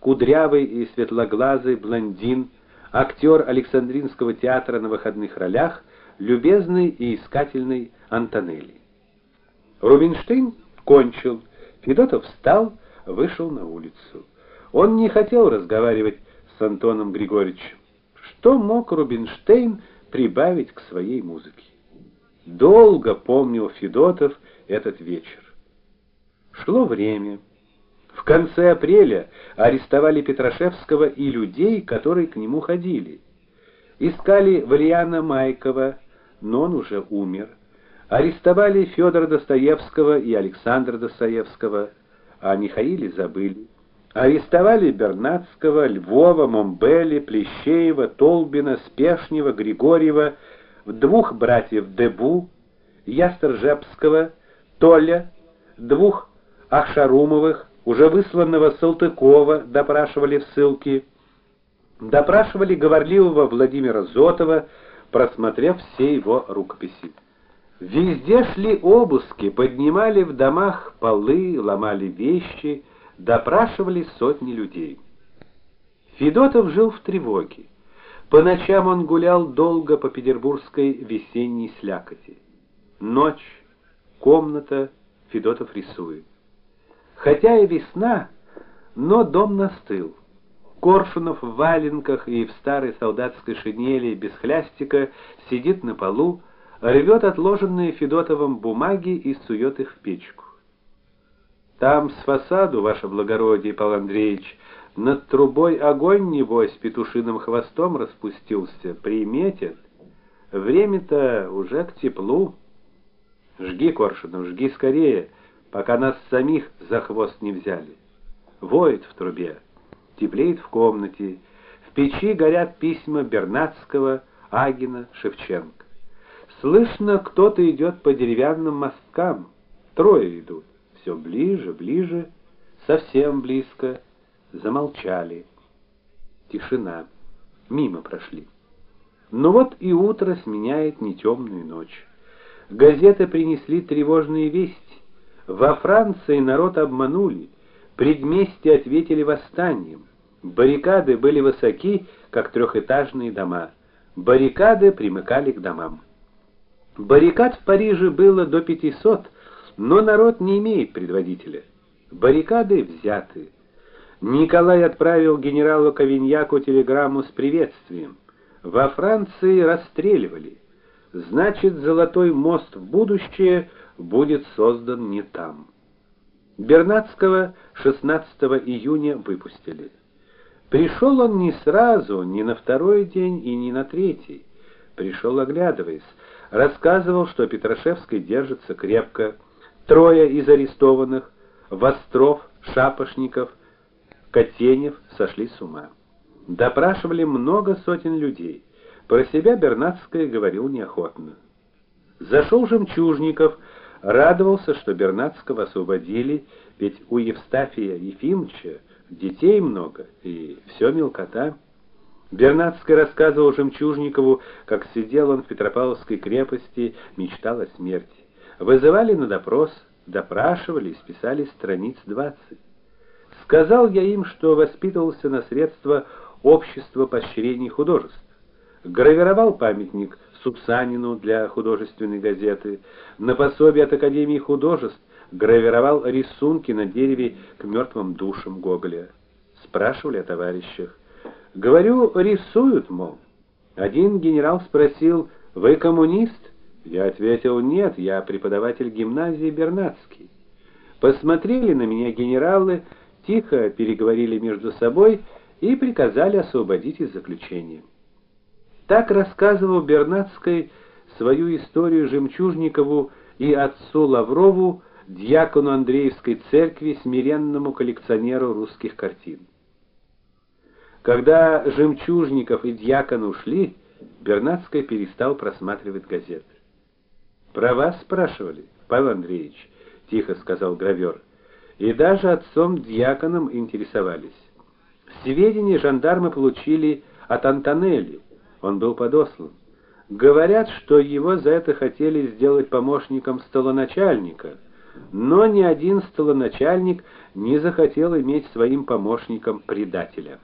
кудрявый и светлоглазый блондин, актер Александринского театра на выходных ролях, любезный и искательный Антонелли. Рубинштейн кончил. Федотов встал, вышел на улицу. Он не хотел разговаривать с Антоном Григорьевичем. Что мог Рубинштейн прибавить к своей музыке? Долго помнил Федотов этот вечер. Шло время. В конце апреля арестовали Петрашевского и людей, которые к нему ходили. Искали Валиана Майкова, но он уже умер. Арестовали Федора Достоевского и Александра Достоевского, а Михаиле забыли. Арестовали Бернацкого, Львова, Момбели, Плещеева, Толбина, Спешнева, Григорьева, двух братьев Дебу, Ястржепского, Толя, двух Ахшарумовых, уже высланного Салтыкова допрашивали в ссылке. Допрашивали говорливого Владимира Зотова, просмотрев все его рукописи. Везде шли обыски, поднимали в домах полы, ломали вещи, допрашивали сотни людей. Федотов жил в тревоге. По ночам он гулял долго по петербургской весенней слякоти. Ночь, комната, Федотов рисует. Хотя и весна, но дом настыл. Коршунов в валенках и в старой солдатской шинели без хлястика сидит на полу, рвет отложенные Федотовым бумаги и сует их в печку. Там с фасаду, ваше благородие, Павел Андреевич, над трубой огонь небось петушиным хвостом распустился, приметит. Время-то уже к теплу. Жги, Коршунов, жги скорее, пока нас самих за хвост не взяли. Воет в трубе теплеет в комнате. В печи горят письма Бернацкого, Агина, Шевченко. Слышно, кто-то идет по деревянным мосткам. Трое идут. Все ближе, ближе, совсем близко. Замолчали. Тишина. Мимо прошли. Но вот и утро сменяет нетемную ночь. Газеты принесли тревожные вести. Во Франции народ обманули, предместья ответили восстанием. Баррикады были высоки, как трехэтажные дома. Баррикады примыкали к домам. Баррикад в Париже было до 500, но народ не имеет предводителя. Баррикады взяты. Николай отправил генералу Кавиньяку телеграмму с приветствием. Во Франции расстреливали. Значит, золотой мост в будущее будет создан не там. Бернацкого 16 июня выпустили. Пришел он не сразу, не на второй день и не на третий. Пришел, оглядываясь, рассказывал, что Петрашевский держится крепко. Трое из арестованных Востров, Шапошников, Котенев сошли с ума. Допрашивали много сотен людей. Про себя Бернацкая говорил неохотно. Зашел Жемчужников, радовался, что Бернацкого освободили, ведь у Евстафия Ефимовича детей много, и все мелкота. Бернацкий рассказывал Жемчужникову, как сидел он в Петропавловской крепости, мечтал о смерти. Вызывали на допрос, допрашивали, списали страниц двадцать. Сказал я им, что воспитывался на средства общества поощрений художеств. Гравировал памятник Субсанину для художественной газеты, на пособие от Академии художеств гравировал рисунки на дереве к мертвым душам Гоголя. Спрашивали о товарищах. Говорю, рисуют, мол. Один генерал спросил: "Вы коммунист?" Я ответил: "Нет, я преподаватель гимназии Бернацкий". Посмотрели на меня генералы, тихо переговорили между собой и приказали освободить из заключения. Так рассказывал Бернацкий свою историю Жемчужникову и отцу Лаврову диакону Андреевской церкви, смиренному коллекционеру русских картин. Когда Жемчужников и диакон ушли, Бернацкая перестал просматривать газеты. Про вас спрашивали, Павел Андреевич, тихо сказал гравер. И даже отцом-диаконом интересовались. Сведения жандармы получили от Антонелли. Он был подослан. Говорят, что его за это хотели сделать помощником столоначальника но ни один столоначальник не захотел иметь своим помощником предателя.